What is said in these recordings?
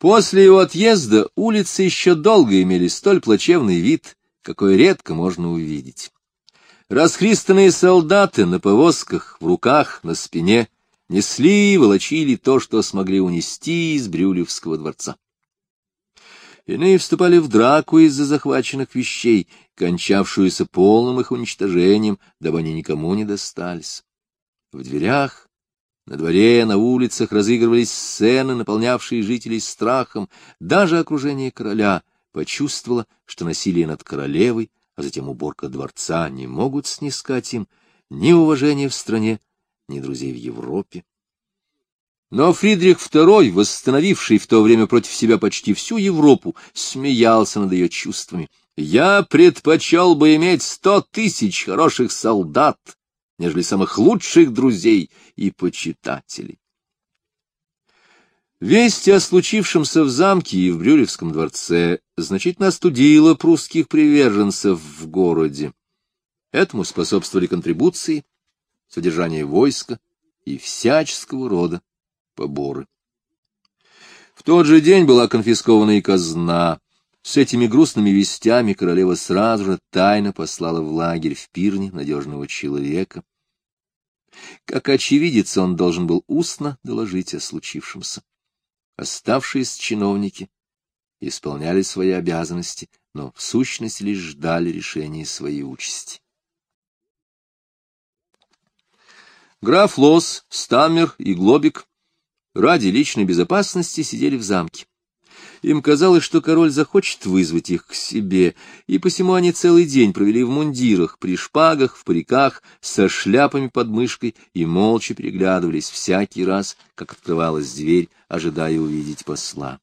После его отъезда улицы еще долго имели столь плачевный вид, какой редко можно увидеть. Расхристанные солдаты на повозках, в руках, на спине несли и волочили то, что смогли унести из Брюлевского дворца. Иные вступали в драку из-за захваченных вещей, кончавшуюся полным их уничтожением, дабы они никому не достались. В дверях, на дворе, на улицах разыгрывались сцены, наполнявшие жителей страхом. Даже окружение короля почувствовало, что насилие над королевой, а затем уборка дворца не могут снискать им ни уважения в стране, ни друзей в Европе. Но Фридрих II, восстановивший в то время против себя почти всю Европу, смеялся над ее чувствами. «Я предпочел бы иметь сто тысяч хороших солдат, нежели самых лучших друзей и почитателей». Весть о случившемся в замке и в Брюлевском дворце значительно остудила прусских приверженцев в городе. Этому способствовали контрибуции, содержание войска и всяческого рода поборы. В тот же день была конфискована и казна. С этими грустными вестями королева сразу же тайно послала в лагерь в Пирне надежного человека. Как очевидец он должен был устно доложить о случившемся. Оставшиеся чиновники исполняли свои обязанности, но в сущности лишь ждали решения своей участи. Граф Лос, Стаммер и Глобик ради личной безопасности сидели в замке. Им казалось, что король захочет вызвать их к себе, и посему они целый день провели в мундирах, при шпагах, в париках, со шляпами под мышкой и молча переглядывались всякий раз, как открывалась дверь, ожидая увидеть посла.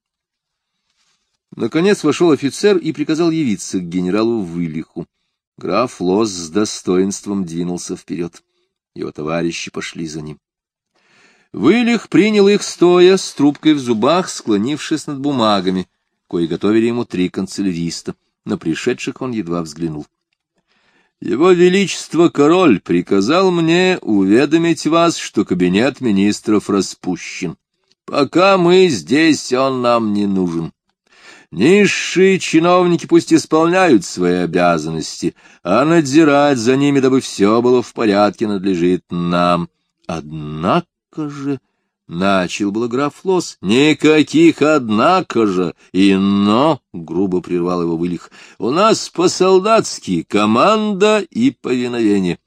Наконец вошел офицер и приказал явиться к генералу Вылиху. Граф Лос с достоинством двинулся вперед. Его товарищи пошли за ним. Вылих принял их стоя, с трубкой в зубах, склонившись над бумагами, кои готовили ему три канцеляриста. На пришедших он едва взглянул. Его Величество Король приказал мне уведомить вас, что кабинет министров распущен. Пока мы здесь, он нам не нужен. Низшие чиновники пусть исполняют свои обязанности, а надзирать за ними, дабы все было в порядке, надлежит нам. Однако однако же, — начал был граф Лос, — никаких однако же, и но, — грубо прервал его вылих, — у нас по-солдатски команда и повиновение.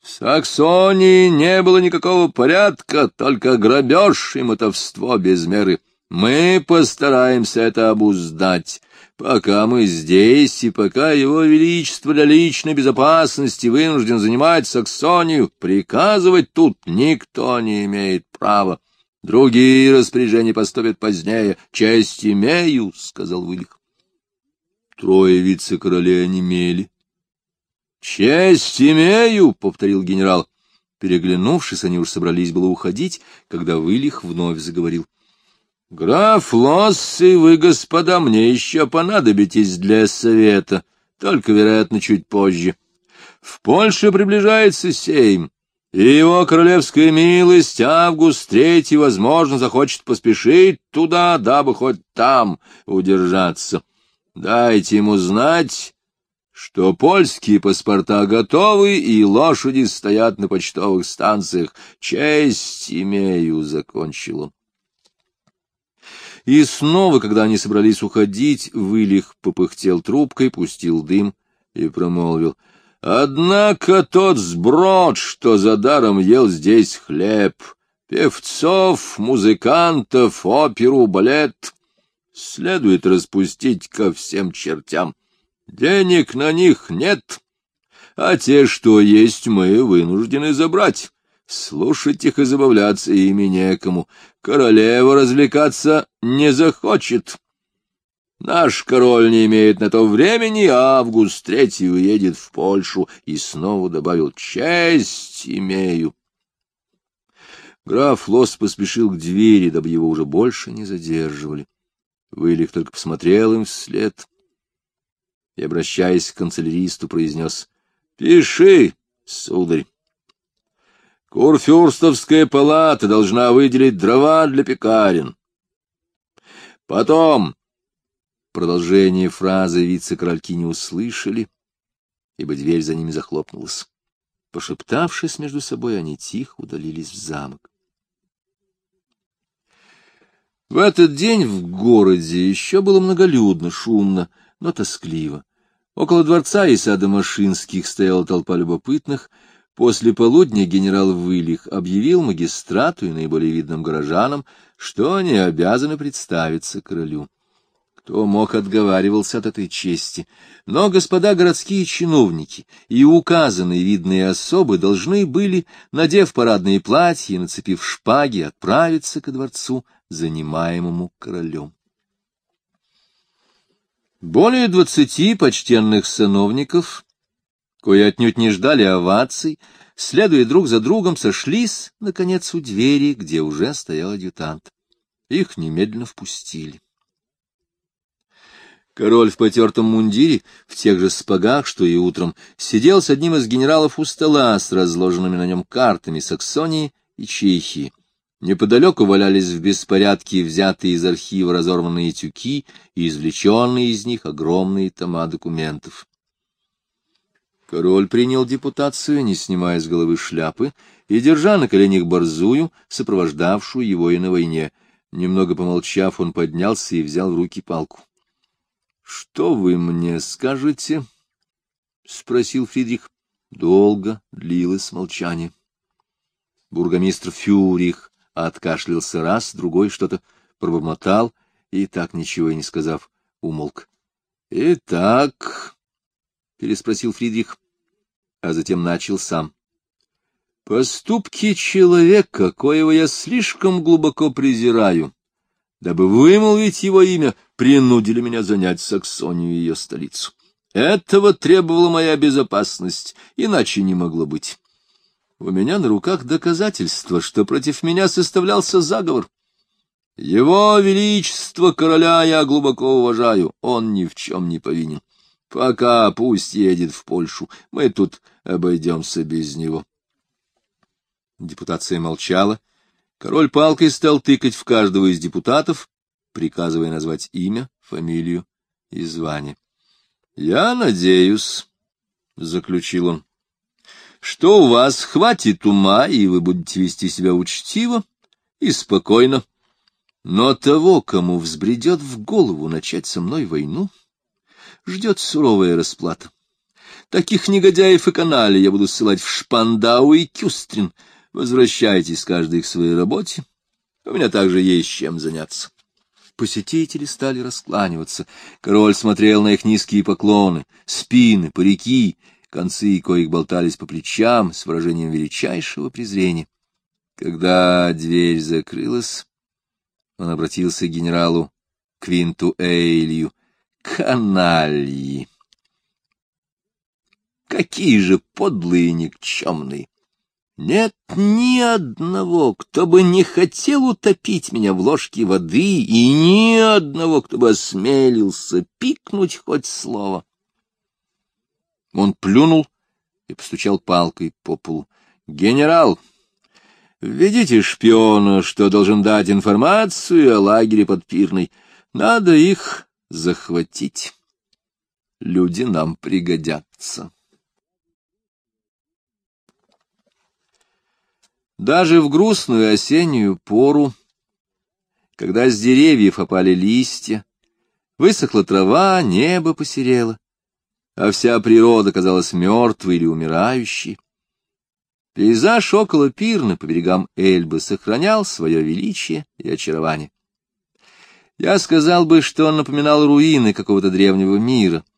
В Саксонии не было никакого порядка, только грабеж и мотовство без меры. Мы постараемся это обуздать. Пока мы здесь, и пока его величество для личной безопасности вынужден занимать Саксонию, приказывать тут никто не имеет права. Другие распоряжения поступят позднее. Честь имею, — сказал Вылих. Трое вице-королей онемели. — Честь имею, — повторил генерал. Переглянувшись, они уж собрались было уходить, когда Вылих вновь заговорил. Граф Лоссы, вы, господа, мне еще понадобитесь для совета, только, вероятно, чуть позже. В Польше приближается сейм, и его королевская милость Август Третий, возможно, захочет поспешить туда, дабы хоть там удержаться. Дайте ему знать, что польские паспорта готовы, и лошади стоят на почтовых станциях. Честь имею, — закончил он. И снова, когда они собрались уходить, Вылих попыхтел трубкой, пустил дым и промолвил. Однако тот сброд, что за даром ел здесь хлеб, певцов, музыкантов, оперу, балет, следует распустить ко всем чертям. Денег на них нет, а те, что есть, мы вынуждены забрать. Слушать их и забавляться ими некому. Королева развлекаться не захочет. Наш король не имеет на то времени, а Август Третий уедет в Польшу. И снова добавил «Честь имею». Граф Лос поспешил к двери, дабы его уже больше не задерживали. Вылих только посмотрел им вслед и, обращаясь к канцеляристу, произнес «Пиши, сударь». Курфюрстовская палата должна выделить дрова для пекарен. Потом... Продолжение фразы вице-корольки не услышали, ибо дверь за ними захлопнулась. Пошептавшись между собой, они тихо удалились в замок. В этот день в городе еще было многолюдно, шумно, но тоскливо. Около дворца и сада Машинских стояла толпа любопытных. После полудня генерал Вылих объявил магистрату и наиболее видным горожанам, что они обязаны представиться королю. Кто мог отговаривался от этой чести, но господа городские чиновники и указанные видные особы должны были, надев парадные платья и нацепив шпаги, отправиться ко дворцу, занимаемому королем. Более двадцати почтенных сановников, кои отнюдь не ждали оваций, следуя друг за другом, сошлись, наконец, у двери, где уже стоял адъютант. Их немедленно впустили. Король в потертом мундире, в тех же спагах, что и утром, сидел с одним из генералов у стола с разложенными на нем картами Саксонии и Чехии. Неподалеку валялись в беспорядке взятые из архива разорванные тюки и извлеченные из них огромные тома документов. Король принял депутацию, не снимая с головы шляпы, и, держа на коленях борзую, сопровождавшую его и на войне. Немного помолчав, он поднялся и взял в руки палку. — Что вы мне скажете? — спросил Фридрих. Долго длилось молчание. Бургомистр Фюрих откашлялся раз, другой что-то пробормотал и, так ничего и не сказав, умолк. — Итак, — переспросил Фридрих, а затем начал сам. — Поступки человека, коего я слишком глубоко презираю, дабы вымолвить его имя, принудили меня занять Саксонию и ее столицу. Этого требовала моя безопасность, иначе не могло быть. У меня на руках доказательства, что против меня составлялся заговор. Его Величество короля я глубоко уважаю, он ни в чем не повинен. Пока пусть едет в Польшу, мы тут обойдемся без него. Депутация молчала. Король палкой стал тыкать в каждого из депутатов, приказывая назвать имя, фамилию и звание. — Я надеюсь, — заключил он, — что у вас хватит ума, и вы будете вести себя учтиво и спокойно. Но того, кому взбредет в голову начать со мной войну, ждет суровая расплата. Таких негодяев и канали я буду ссылать в Шпандау и Кюстрин, Возвращайтесь каждый к своей работе. У меня также есть чем заняться. Посетители стали раскланиваться. Король смотрел на их низкие поклоны, спины, парики, концы коих болтались по плечам с выражением величайшего презрения. Когда дверь закрылась, он обратился к генералу Квинту Эйлью. «Канальи! Какие же подлые никчемные! Нет ни одного, кто бы не хотел утопить меня в ложке воды, и ни одного, кто бы осмелился пикнуть хоть слово. Он плюнул и постучал палкой по полу. — Генерал, введите шпиона, что должен дать информацию о лагере под Пирной. Надо их захватить. Люди нам пригодятся. Даже в грустную осеннюю пору, когда с деревьев опали листья, высохла трава, небо посерело, а вся природа казалась мертвой или умирающей, пейзаж около Пирны по берегам Эльбы сохранял свое величие и очарование. Я сказал бы, что он напоминал руины какого-то древнего мира —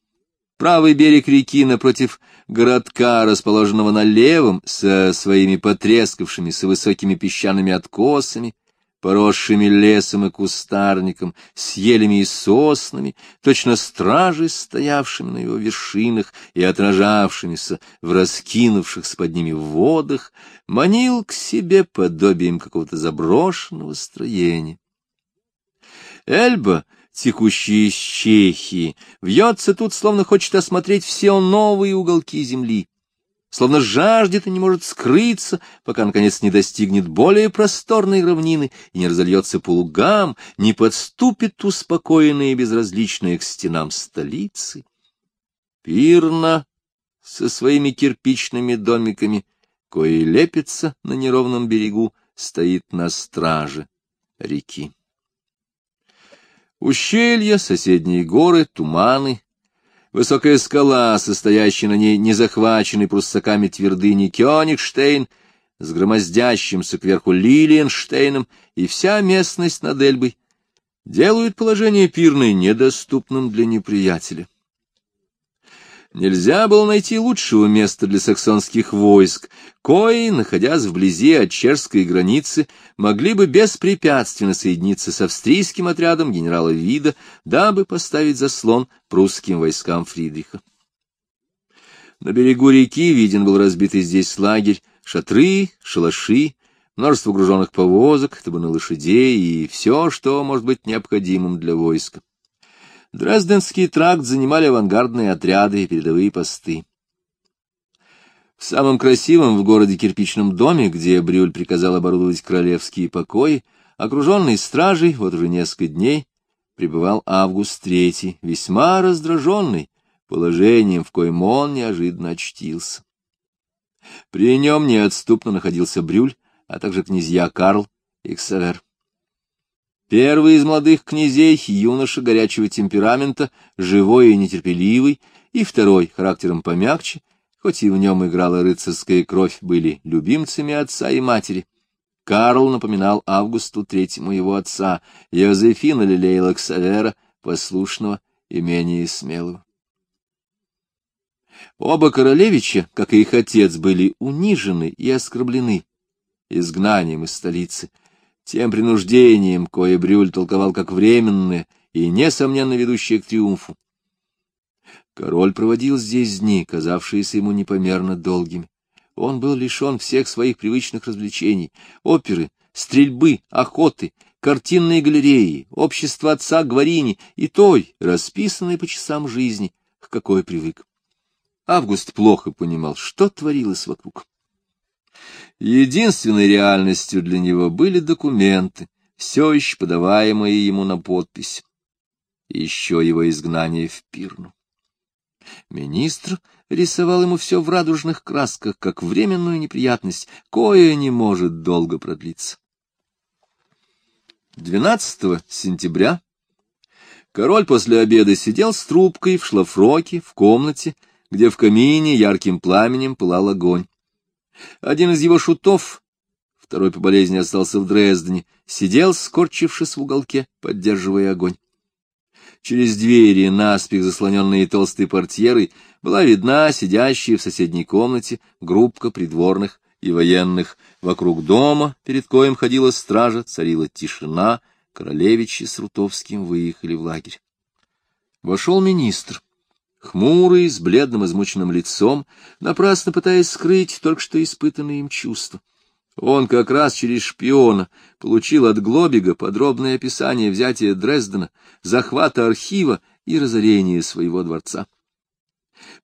Правый берег реки напротив городка, расположенного на левом, со своими потрескавшимися высокими песчаными откосами, поросшими лесом и кустарником, с елями и соснами, точно стражи, стоявшими на его вершинах и отражавшимися в раскинувшихся под ними водах, манил к себе подобием какого-то заброшенного строения. Эльба текущий из Чехии, вьется тут, словно хочет осмотреть все новые уголки земли. словно жаждет и не может скрыться, пока, наконец, не достигнет более просторной равнины и не разольется по лугам, не подступит успокоенная и безразличная к стенам столицы. Пирна со своими кирпичными домиками, кои лепится на неровном берегу, стоит на страже реки. Ущелья, соседние горы, туманы, Высокая скала, состоящая на ней незахваченной пруссаками твердыни Кёнигштейн, с громоздящимся кверху Лилиенштейном и вся местность над Эльбой, делают положение пирной недоступным для неприятеля. Нельзя было найти лучшего места для саксонских войск, кои, находясь вблизи от чешской границы, могли бы беспрепятственно соединиться с австрийским отрядом генерала Вида, дабы поставить заслон прусским войскам Фридриха. На берегу реки виден был разбитый здесь лагерь, шатры, шалаши, множество груженных повозок, табуны лошадей и все, что может быть необходимым для войска. Дрезденский тракт занимали авангардные отряды и передовые посты. В самом красивом в городе кирпичном доме, где Брюль приказал оборудовать королевские покои, окруженный стражей, вот уже несколько дней, пребывал Август Третий, весьма раздраженный положением, в коем он неожиданно очтился. При нем неотступно находился Брюль, а также князья Карл и Ксавер. Первый из молодых князей, юноша горячего темперамента, живой и нетерпеливый, и второй, характером помягче, хоть и в нем играла рыцарская кровь, были любимцами отца и матери. Карл напоминал Августу Третьему его отца, Йозефина лелеяла Ксавера, послушного и менее смелого. Оба королевича, как и их отец, были унижены и оскорблены изгнанием из столицы — тем принуждением, кое Брюль толковал как временное и, несомненно, ведущее к триумфу. Король проводил здесь дни, казавшиеся ему непомерно долгими. Он был лишен всех своих привычных развлечений — оперы, стрельбы, охоты, картинные галереи, общество отца Гварини и той, расписанной по часам жизни, к какой привык. Август плохо понимал, что творилось вокруг. Единственной реальностью для него были документы, все еще подаваемые ему на подпись. еще его изгнание в Пирну. Министр рисовал ему все в радужных красках, как временную неприятность, кое не может долго продлиться. 12 сентября король после обеда сидел с трубкой в шлафроке в комнате, где в камине ярким пламенем пылал огонь. Один из его шутов, второй по болезни остался в Дрездене, сидел, скорчившись в уголке, поддерживая огонь. Через двери, наспех заслоненные толстой портьерой, была видна сидящая в соседней комнате группка придворных и военных. Вокруг дома, перед коем ходила стража, царила тишина, королевичи с Рутовским выехали в лагерь. Вошел министр хмурый, с бледным измученным лицом, напрасно пытаясь скрыть только что испытанные им чувства. Он как раз через шпиона получил от Глобига подробное описание взятия Дрездена, захвата архива и разорения своего дворца.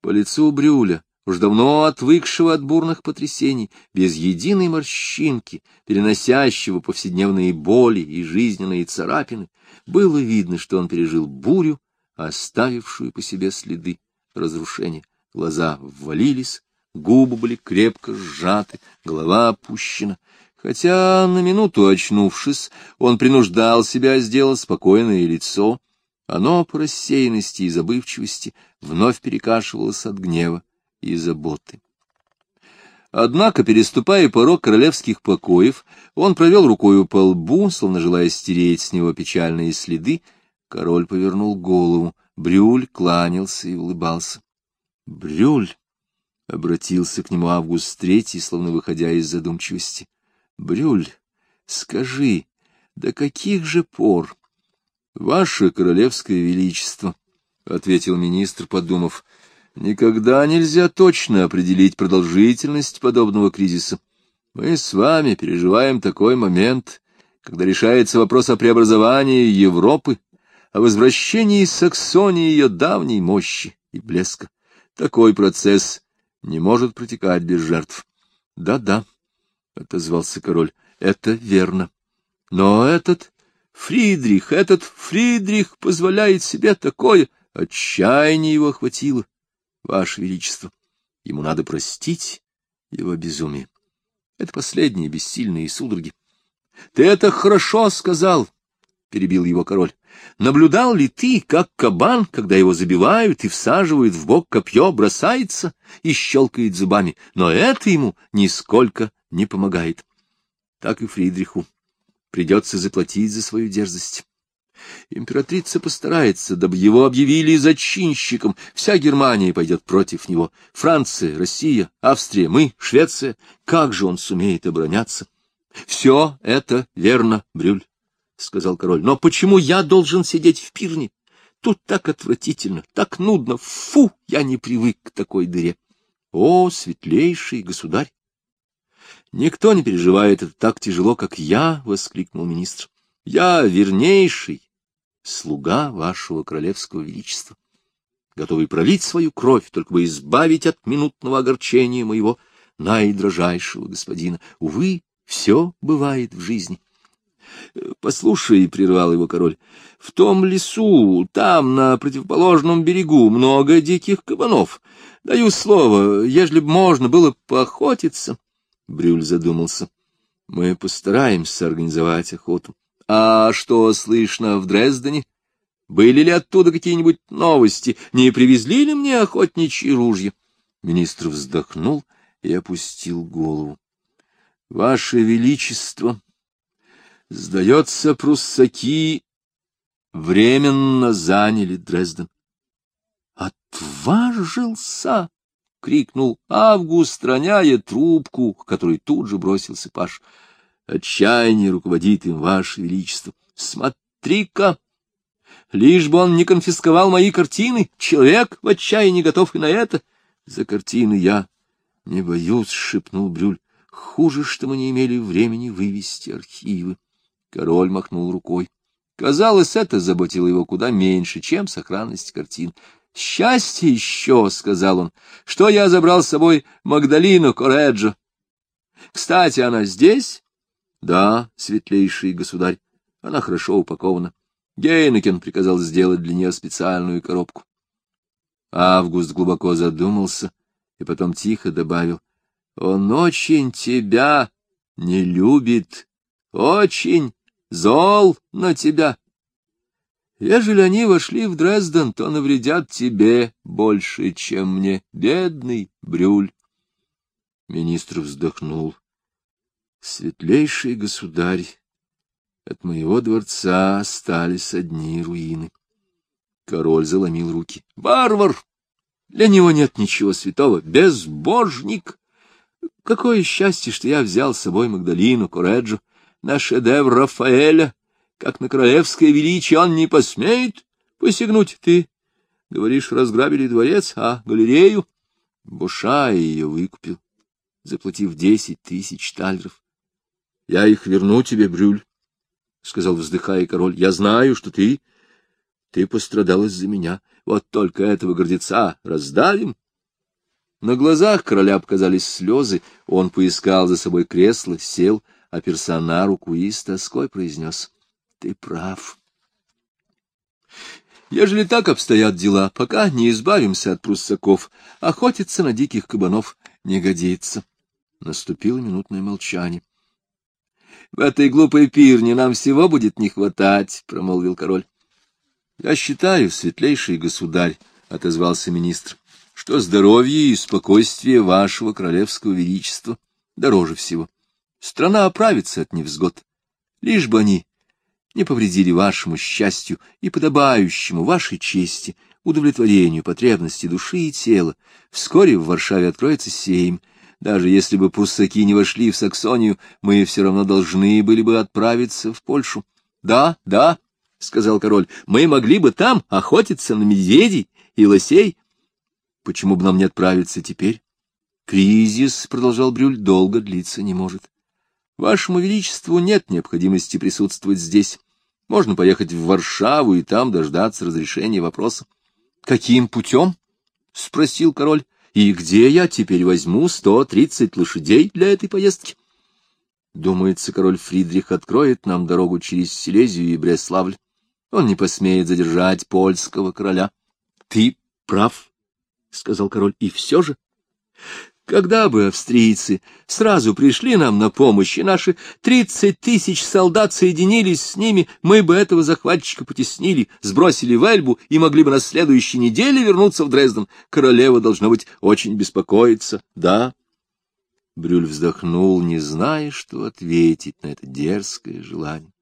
По лицу Брюля, уж давно отвыкшего от бурных потрясений, без единой морщинки, переносящего повседневные боли и жизненные царапины, было видно, что он пережил бурю, оставившую по себе следы разрушения. Глаза ввалились, губы были крепко сжаты, голова опущена. Хотя на минуту очнувшись, он принуждал себя сделать спокойное лицо, оно по рассеянности и забывчивости вновь перекашивалось от гнева и заботы. Однако, переступая порог королевских покоев, он провел рукою по лбу, словно желая стереть с него печальные следы, Король повернул голову. Брюль кланялся и улыбался. «Брюль!» — обратился к нему Август Третий, словно выходя из задумчивости. «Брюль, скажи, до каких же пор?» «Ваше королевское величество», — ответил министр, подумав, — «никогда нельзя точно определить продолжительность подобного кризиса. Мы с вами переживаем такой момент, когда решается вопрос о преобразовании Европы, о возвращении Саксонии ее давней мощи и блеска. Такой процесс не может протекать без жертв. Да — Да-да, — отозвался король, — это верно. Но этот Фридрих, этот Фридрих позволяет себе такое. Отчаяние его охватило, Ваше Величество. Ему надо простить его безумие. Это последние бессильные судороги. — Ты это хорошо сказал, — перебил его король. — Наблюдал ли ты, как кабан, когда его забивают и всаживают в бок копье, бросается и щелкает зубами, но это ему нисколько не помогает. Так и Фридриху придется заплатить за свою дерзость. Императрица постарается, дабы его объявили зачинщиком. Вся Германия пойдет против него. Франция, Россия, Австрия, мы, Швеция. Как же он сумеет обороняться? — Все это верно, Брюль, — сказал король. — Но почему я должен сидеть в пирне? Тут так отвратительно, так нудно. Фу, я не привык к такой дыре. О, светлейший государь! Никто не переживает это так тяжело, как я, — воскликнул министр. Я вернейший слуга вашего королевского величества, готовый пролить свою кровь, только бы избавить от минутного огорчения моего наидрожайшего господина. Увы, все бывает в жизни. — Послушай, — прервал его король, — в том лесу, там, на противоположном берегу, много диких кабанов. Даю слово, ежели б можно было поохотиться. Брюль задумался. — Мы постараемся организовать охоту. А что слышно в Дрездене? Были ли оттуда какие-нибудь новости? Не привезли ли мне охотничьи ружья? Министр вздохнул и опустил голову. — Ваше Величество, сдается, пруссаки временно заняли Дрезден. — Отважился! — крикнул Август, роняя трубку, которой тут же бросился Паш. Отчаяние руководит им, Ваше Величество. Смотри-ка! Лишь бы он не конфисковал мои картины, человек в отчаянии готов и на это. За картины я не боюсь, — шепнул Брюль. Хуже, что мы не имели времени вывести архивы. Король махнул рукой. Казалось, это заботило его куда меньше, чем сохранность картин. «Счастье еще», — сказал он, — «что я забрал с собой Магдалину Кореджо. Кстати, она здесь?» Да, светлейший государь, она хорошо упакована. Гейнекен приказал сделать для нее специальную коробку. Август глубоко задумался и потом тихо добавил. — Он очень тебя не любит, очень зол на тебя. Ежели они вошли в Дрезден, то навредят тебе больше, чем мне, бедный Брюль. Министр вздохнул. Светлейший государь, от моего дворца остались одни руины. Король заломил руки. Варвар! Для него нет ничего святого. Безбожник! Какое счастье, что я взял с собой Магдалину, Кореджо, на шедевр Рафаэля. Как на королевское величие он не посмеет посягнуть. Ты, говоришь, разграбили дворец, а галерею? Буша ее выкупил, заплатив десять тысяч тальров. Я их верну тебе, Брюль, — сказал, вздыхая король. — Я знаю, что ты... Ты пострадал из-за меня. Вот только этого гордеца раздавим. На глазах короля показались слезы. Он поискал за собой кресло, сел, оперся на руку и с тоской произнес. — Ты прав. Ежели так обстоят дела, пока не избавимся от пруссаков, охотиться на диких кабанов не годится. Наступило минутное молчание. В этой глупой пирне нам всего будет не хватать, — промолвил король. — Я считаю, светлейший государь, — отозвался министр, — что здоровье и спокойствие вашего королевского величества дороже всего. Страна оправится от невзгод, лишь бы они не повредили вашему счастью и подобающему вашей чести, удовлетворению потребностей души и тела. Вскоре в Варшаве откроется сейм, даже если бы пруссаки не вошли в Саксонию, мы все равно должны были бы отправиться в Польшу. — Да, да, — сказал король, — мы могли бы там охотиться на медведей и лосей. — Почему бы нам не отправиться теперь? — Кризис, — продолжал Брюль, — долго длиться не может. Вашему Величеству нет необходимости присутствовать здесь. Можно поехать в Варшаву и там дождаться разрешения вопроса. — Каким путем? — спросил король. И где я теперь возьму сто тридцать лошадей для этой поездки? Думается, король Фридрих откроет нам дорогу через Силезию и Бреславль. Он не посмеет задержать польского короля. — Ты прав, — сказал король, — и все же. Когда бы австрийцы сразу пришли нам на помощь, и наши тридцать тысяч солдат соединились с ними, мы бы этого захватчика потеснили, сбросили в Эльбу и могли бы на следующей неделе вернуться в Дрезден. Королева, должно быть, очень беспокоиться. Да, Брюль вздохнул, не зная, что ответить на это дерзкое желание.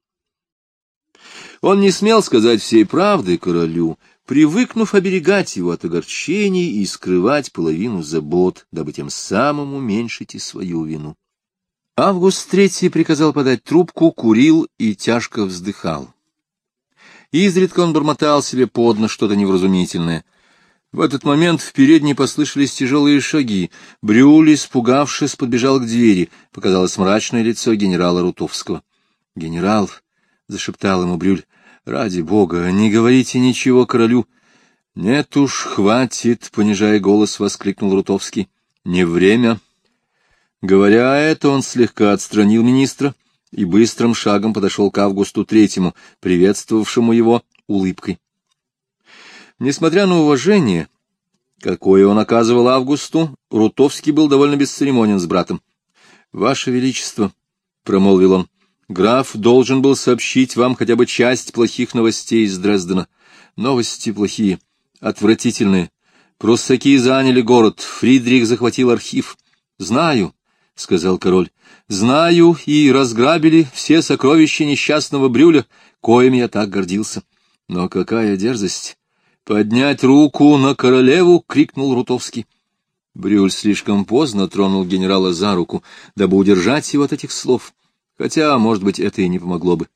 Он не смел сказать всей правды королю, привыкнув оберегать его от огорчений и скрывать половину забот, дабы тем самым уменьшить и свою вину. Август Третий приказал подать трубку, курил и тяжко вздыхал. Изредка он бормотал себе под нос что-то невразумительное — в этот момент в передней послышались тяжелые шаги. Брюль, испугавшись, подбежал к двери. Показалось мрачное лицо генерала Рутовского. — Генерал, — зашептал ему Брюль, — ради бога, не говорите ничего королю. — Нет уж, хватит, — понижая голос, воскликнул Рутовский. — Не время. Говоря это, он слегка отстранил министра и быстрым шагом подошел к Августу Третьему, приветствовавшему его улыбкой. Несмотря на уважение, какое он оказывал Августу, Рутовский был довольно бесцеремонен с братом. — Ваше Величество, — промолвил он, — граф должен был сообщить вам хотя бы часть плохих новостей из Дрездена. Новости плохие, отвратительные. Пруссаки заняли город, Фридрих захватил архив. — Знаю, — сказал король, — знаю, и разграбили все сокровища несчастного Брюля, коим я так гордился. Но какая дерзость! «Поднять руку на королеву!» — крикнул Рутовский. Брюль слишком поздно тронул генерала за руку, дабы удержать его от этих слов, хотя, может быть, это и не помогло бы.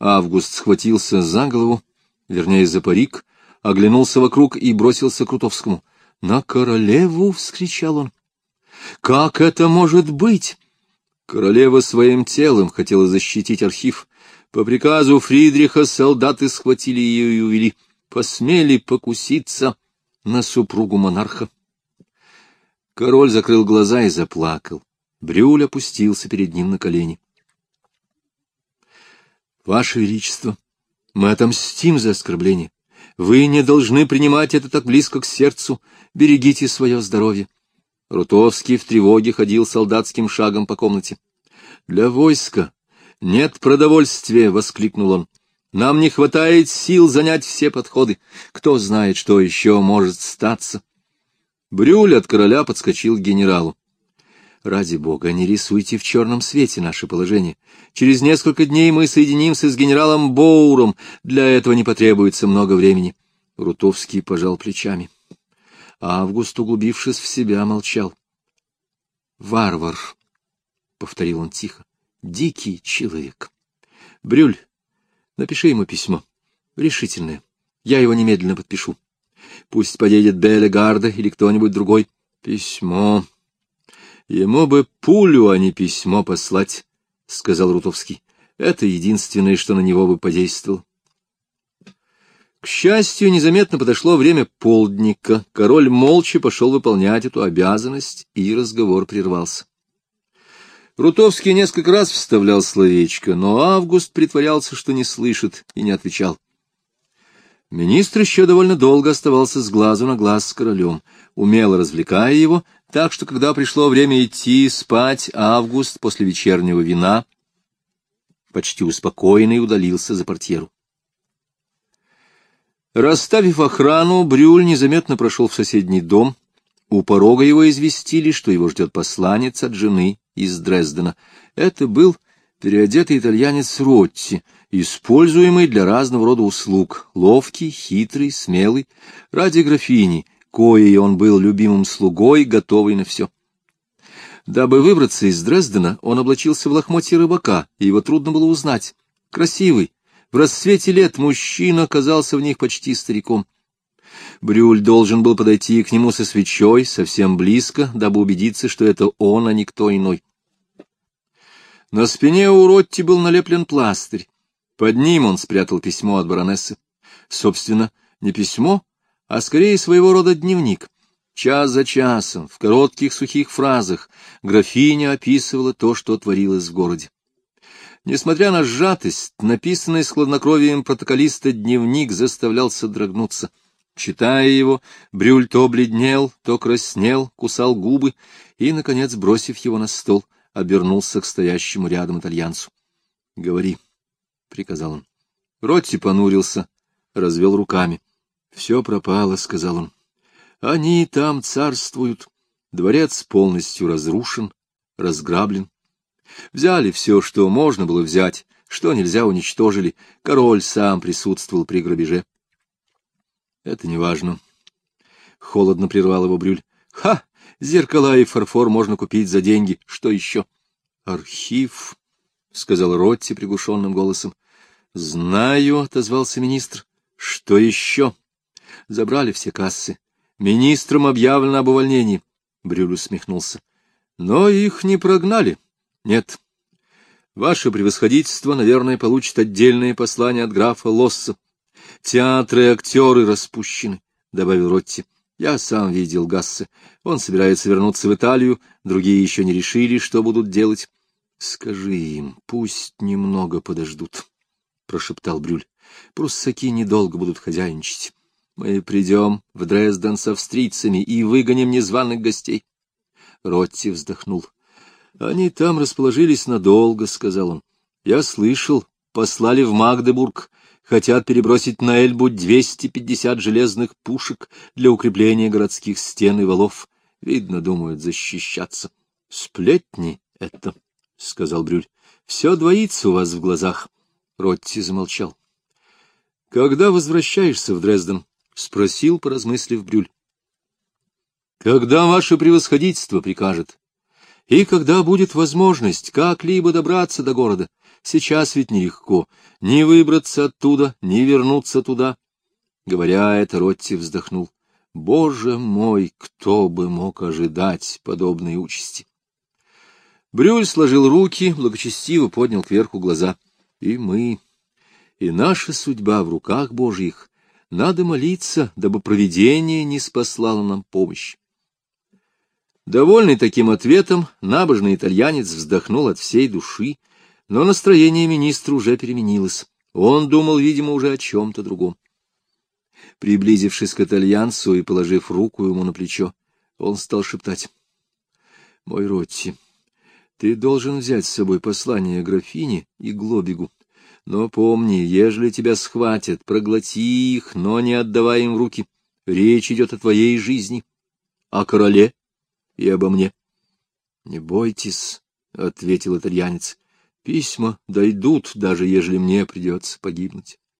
Август схватился за голову, вернее, за парик, оглянулся вокруг и бросился к Рутовскому. «На королеву!» — вскричал он. «Как это может быть?» Королева своим телом хотела защитить архив. По приказу Фридриха солдаты схватили ее и увели посмели покуситься на супругу монарха. Король закрыл глаза и заплакал. Брюль опустился перед ним на колени. — Ваше Величество, мы отомстим за оскорбление. Вы не должны принимать это так близко к сердцу. Берегите свое здоровье. Рутовский в тревоге ходил солдатским шагом по комнате. — Для войска нет продовольствия! — воскликнул он. Нам не хватает сил занять все подходы. Кто знает, что еще может статься. Брюль от короля подскочил к генералу. Ради бога, не рисуйте в черном свете наше положение. Через несколько дней мы соединимся с генералом Боуром. Для этого не потребуется много времени. Рутовский пожал плечами. Август, углубившись в себя, молчал. «Варвар», — повторил он тихо, — «дикий человек». «Брюль, Напиши ему письмо. Решительное. Я его немедленно подпишу. Пусть поедет Белегарда или кто-нибудь другой. Письмо. Ему бы пулю, а не письмо послать, — сказал Рутовский. Это единственное, что на него бы подействовало. К счастью, незаметно подошло время полдника. Король молча пошел выполнять эту обязанность, и разговор прервался. Рутовский несколько раз вставлял словечко, но Август притворялся, что не слышит, и не отвечал. Министр еще довольно долго оставался с глазу на глаз с королем, умело развлекая его, так что, когда пришло время идти спать, Август после вечернего вина почти успокоенный удалился за портьеру. Расставив охрану, Брюль незаметно прошел в соседний дом. У порога его известили, что его ждет посланец от жены из Дрездена. Это был переодетый итальянец Ротти, используемый для разного рода услуг, ловкий, хитрый, смелый, ради графини, коей он был любимым слугой, готовый на все. Дабы выбраться из Дрездена, он облачился в лохмотье рыбака, и его трудно было узнать. Красивый, в расцвете лет мужчина казался в них почти стариком. Брюль должен был подойти к нему со свечой, совсем близко, дабы убедиться, что это он, а не кто иной. На спине у Ротти был налеплен пластырь. Под ним он спрятал письмо от баронессы. Собственно, не письмо, а скорее своего рода дневник. Час за часом, в коротких сухих фразах, графиня описывала то, что творилось в городе. Несмотря на сжатость, написанный с хладнокровием протоколиста дневник заставлял содрогнуться. Читая его, Брюль то бледнел, то краснел, кусал губы и, наконец, бросив его на стол, обернулся к стоящему рядом итальянцу. — Говори, — приказал он. Ротти понурился, развел руками. — Все пропало, — сказал он. — Они там царствуют. Дворец полностью разрушен, разграблен. Взяли все, что можно было взять, что нельзя уничтожили. Король сам присутствовал при грабеже. — Это не важно. Холодно прервал его Брюль. — Ха! Зеркала и фарфор можно купить за деньги. Что еще? — Архив, — сказал Ротти приглушенным голосом. — Знаю, — отозвался министр. — Что еще? Забрали все кассы. Министром объявлено об увольнении. Брюль усмехнулся. — Но их не прогнали. Нет. Ваше превосходительство, наверное, получит отдельное послание от графа Лосса. Театры и актеры распущены, — добавил Ротти. Я сам видел Гассе. Он собирается вернуться в Италию, другие еще не решили, что будут делать. — Скажи им, пусть немного подождут, — прошептал Брюль. — Пруссаки недолго будут хозяйничать. Мы придем в Дрезден с австрийцами и выгоним незваных гостей. Ротти вздохнул. — Они там расположились надолго, — сказал он. — Я слышал, послали в Магдебург, хотят перебросить на Эльбу 250 железных пушек для укрепления городских стен и валов. Видно, думают защищаться. — Сплетни это, — сказал Брюль. — Все двоится у вас в глазах. Ротти замолчал. — Когда возвращаешься в Дрезден? — спросил, поразмыслив Брюль. — Когда ваше превосходительство прикажет. И когда будет возможность как-либо добраться до города. Сейчас ведь нелегко ни выбраться оттуда, ни вернуться туда. Говоря это, Ротти вздохнул. Боже мой, кто бы мог ожидать подобной участи? Брюль сложил руки, благочестиво поднял кверху глаза. И мы, и наша судьба в руках Божьих. Надо молиться, дабы провидение не спаслало нам помощь. Довольный таким ответом, набожный итальянец вздохнул от всей души, но настроение министра уже переменилось. Он думал, видимо, уже о чем-то другом. Приблизившись к итальянцу и положив руку ему на плечо, он стал шептать. — Мой Ротти, ты должен взять с собой послание графине и Глобигу. Но помни, ежели тебя схватят, проглоти их, но не отдавай им в руки. Речь идет о твоей жизни, о короле и обо мне. — Не бойтесь, — ответил итальянец. — Письма дойдут, даже ежели мне придется погибнуть.